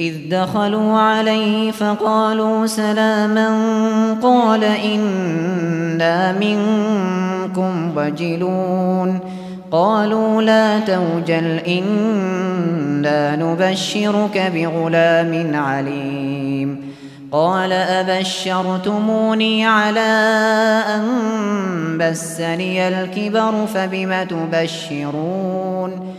إذ دخلوا عليه فقالوا سلاما قال إنا منكم وجلون قالوا لا توجل إنا نبشرك بغلام عليم قال أبشرتموني على أن بسني الكبر فبم تبشرون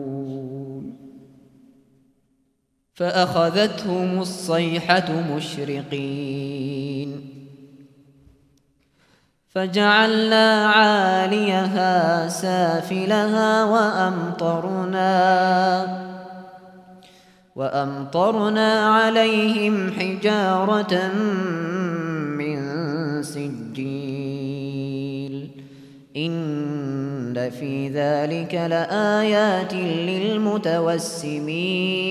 فأخذتهم الصيحة مشرقين. فجعلنا عاليها سافلها وأمطرنا وأمطرنا عليهم حجارة من سجيل. إن في ذلك لآيات للمتوسمين.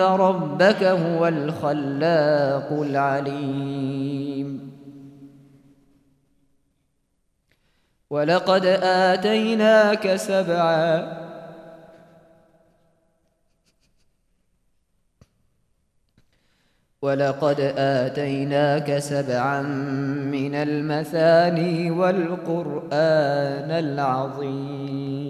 ان ربك هو الخلاق العليم ولقد آتيناك سبعا ولقد آتيناك سبعا من المثاني والقرآن العظيم